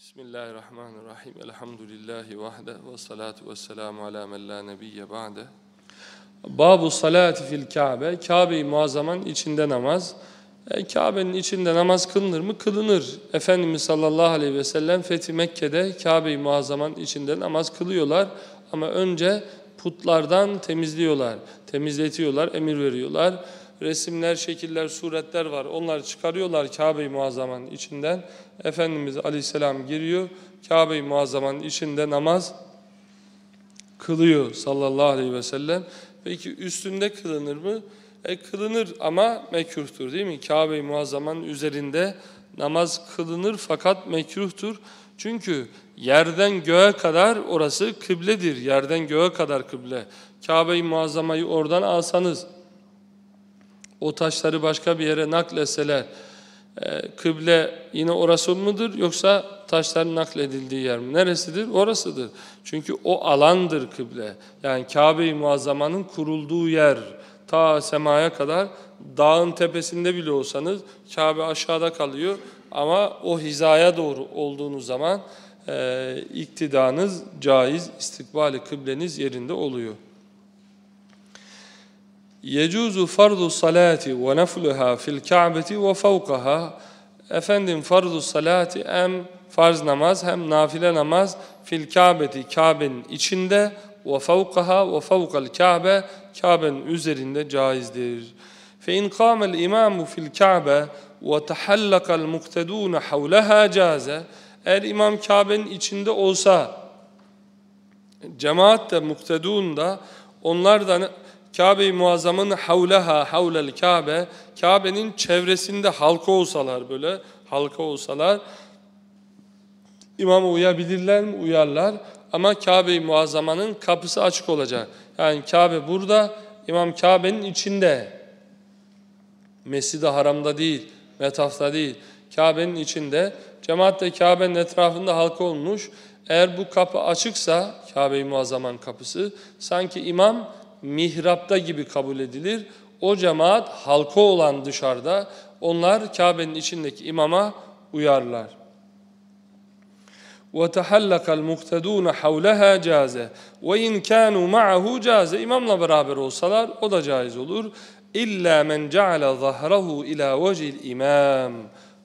Bismillahirrahmanirrahim. Elhamdülillahi vahde ve salatu ve selamu ala men la nebiyye ba'de. Babu salati fil Kabe. Kabe-i Muazzama'nın içinde namaz. E, Kabe'nin içinde namaz kılınır mı? Kılınır. Efendimiz sallallahu aleyhi ve sellem Fethi Mekke'de Kabe-i Muazzama'nın içinde namaz kılıyorlar. Ama önce putlardan temizliyorlar, temizletiyorlar, emir veriyorlar. Resimler, şekiller, suretler var. Onları çıkarıyorlar Kabe-i Muazzama'nın içinden. Efendimiz Aleyhisselam giriyor. Kabe-i Muazzama'nın içinde namaz kılıyor sallallahu aleyhi ve sellem. Peki üstünde kılınır mı? E kılınır ama mekruhtur değil mi? Kabe-i Muazzama'nın üzerinde namaz kılınır fakat mekruhtur. Çünkü yerden göğe kadar orası kıbledir. Yerden göğe kadar kıble. Kabe-i Muazzama'yı oradan alsanız, o taşları başka bir yere nakleseler, e, kıble yine orası mıdır yoksa taşların nakledildiği yer mi? Neresidir? Orasıdır. Çünkü o alandır kıble. Yani Kabe-i Muazzama'nın kurulduğu yer ta semaya kadar dağın tepesinde bile olsanız Kabe aşağıda kalıyor ama o hizaya doğru olduğunuz zaman e, iktidanız caiz, istikbali kıbleniz yerinde oluyor. Yecuzu fardu salati ve nefluha fil ka'beti ve fevkaha Efendim fardu salati hem farz namaz hem nafile namaz fil ka'beti Kabe'nin içinde ve fevkaha ve fevkal ka'be Kabe'nin üzerinde caizdir. Fe in kâmel imamu fil ka'be ve tehallakal muktedûne havleha caze eğer imam Kabe'nin içinde olsa cemaat de muktedun da onlar da Kabe-i Muazzam'ın havleha havlel Kabe Kabe'nin çevresinde halka olsalar böyle halka olsalar imama uyabilirler mi? Uyarlar. Ama Kabe-i Muazzama'nın kapısı açık olacak. Yani Kabe burada, İmam Kabe'nin içinde. Mescid-i Haram'da değil, Metaf'ta değil. Kabe'nin içinde. Cemaat de Kabe'nin etrafında halka olmuş. Eğer bu kapı açıksa, Kabe-i Muazzama'nın kapısı, sanki imam mihrapta gibi kabul edilir. O cemaat halka olan dışarıda, onlar Kabe'nin içindeki imama uyarlar. وَتَحَلَّقَ الْمُقْتَدُونَ حَوْلَهَا جَازَ وَاِنْ كَانُوا مَعَهُ جَازَ İmamla beraber olsalar o da caiz olur. İlla men ceale zahrahu ila vecihil imam.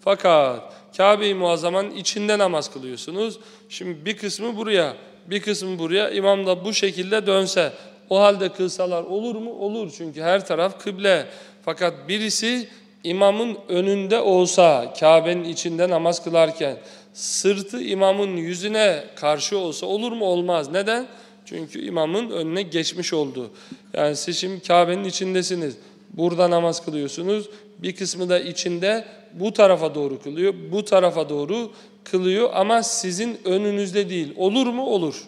Fakat Kabe-i Muazzama'nın içinde namaz kılıyorsunuz. Şimdi bir kısmı buraya, bir kısmı buraya. İmam da bu şekilde dönse, o halde kılsalar olur mu? Olur çünkü her taraf kıble. Fakat birisi imamın önünde olsa, Kabe'nin içinde namaz kılarken, sırtı imamın yüzüne karşı olsa olur mu? Olmaz. Neden? Çünkü imamın önüne geçmiş oldu. Yani siz şimdi Kabe'nin içindesiniz. Burada namaz kılıyorsunuz. Bir kısmı da içinde bu tarafa doğru kılıyor. Bu tarafa doğru kılıyor ama sizin önünüzde değil. Olur mu? Olur.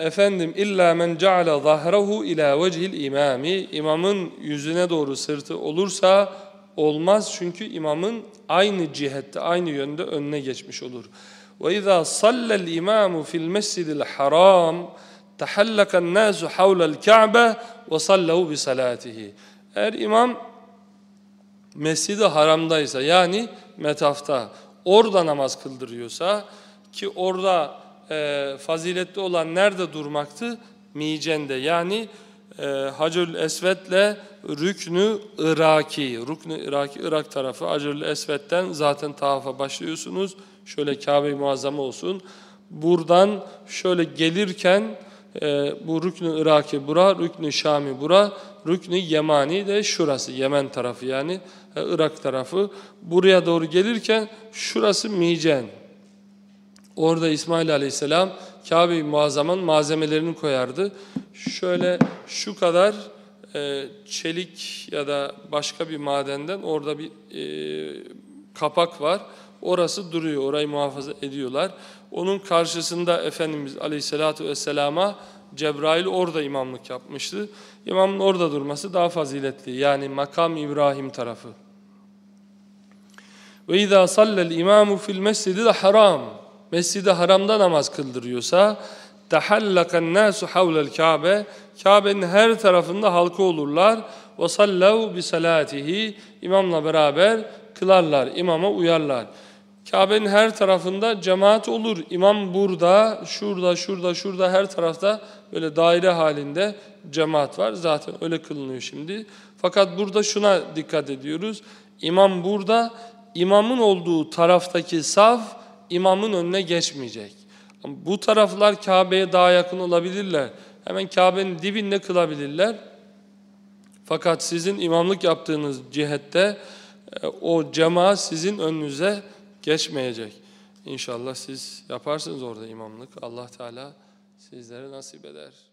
Efendim illa men ceale zahrehu ila vecihil imami imamın yüzüne doğru sırtı olursa olmaz çünkü imamın aynı cihette aynı yönde önüne geçmiş olur. Ve izâ sallel imamu fil mescidil haram tehallakan nasu havlel ka'be ve sallahu bi salatihi. Eğer imam mescidi haramdaysa yani metafta orada namaz kıldırıyorsa ki orada e, faziletli olan nerede durmaktı? Micende yani e, Hacül Esved'le Rüknü Iraki, Rüknü Iraki Irak tarafı Hacül Esved'den zaten tavafa başlıyorsunuz. Şöyle Kabe-i Muazzama olsun. Buradan şöyle gelirken e, bu Rüknü Iraki bura, Rüknü Şami bura, Rüknü Yemani de şurası Yemen tarafı yani e, Irak tarafı. Buraya doğru gelirken şurası Micen. Orada İsmail Aleyhisselam Kabe-i Muazzama'nın malzemelerini koyardı. Şöyle şu kadar e, çelik ya da başka bir madenden orada bir e, kapak var. Orası duruyor, orayı muhafaza ediyorlar. Onun karşısında Efendimiz Aleyhisselatü Vesselam'a Cebrail orada imamlık yapmıştı. İmamın orada durması daha faziletli. Yani makam İbrahim tarafı. Ve izâ sallel imâmu fil mescidi de haram. Mescid-i Haram'da namaz kıldırıyorsa tehallakan nasu havlel Kabe Kabe'nin her tarafında halka olurlar ve sallav bi imamla beraber kılarlar, imama uyarlar. Kabe'nin her tarafında cemaat olur. İmam burada, şurada, şurada, şurada her tarafta böyle daire halinde cemaat var. Zaten öyle kılınıyor şimdi. Fakat burada şuna dikkat ediyoruz. İmam burada, imamın olduğu taraftaki saf imamın önüne geçmeyecek. Bu taraflar Kabe'ye daha yakın olabilirler. Hemen Kabe'nin dibinde kılabilirler. Fakat sizin imamlık yaptığınız cihette e, o cemaat sizin önünüze geçmeyecek. İnşallah siz yaparsınız orada imamlık. Allah Teala sizlere nasip eder.